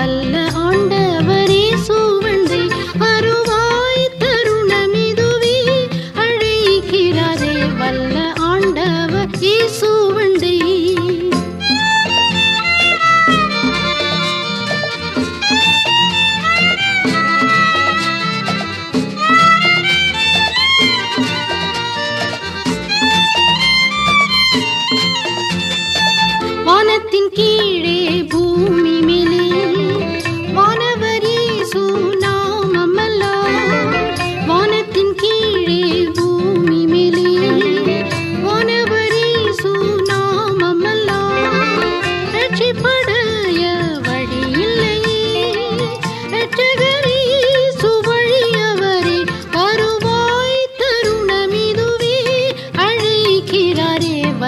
வல்ல ஆண்டவரே சூவண்டை வருவாய் தருணமிதுவே அழைக்கிறாரே வல்ல ஆண்டவர் இயேசுவண்டை வானத்தின் கீழ்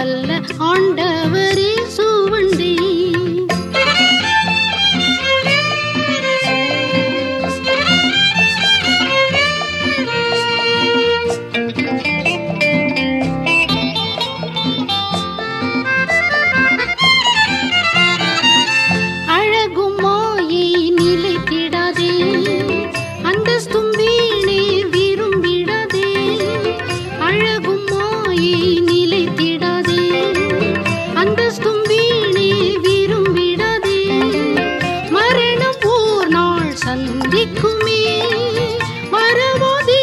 வல்ல ஆண்டவரே. சந்திக்குமே. மறவாதே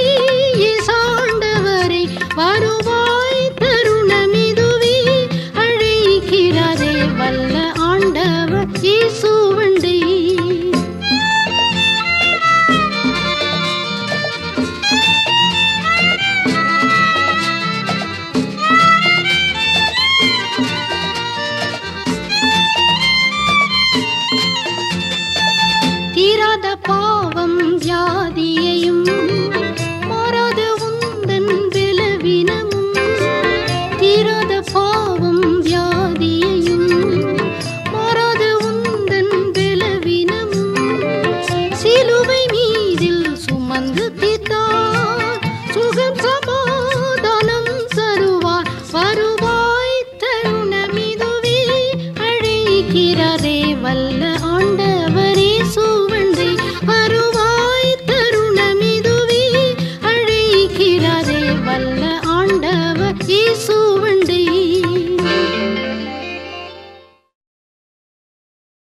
சாண்டவரை வருவாய் தருணமிதுவே. அழைக்கிறாரே வல்ல ஆண்டவர் இயேசுவண்டை पावं जादि Isso.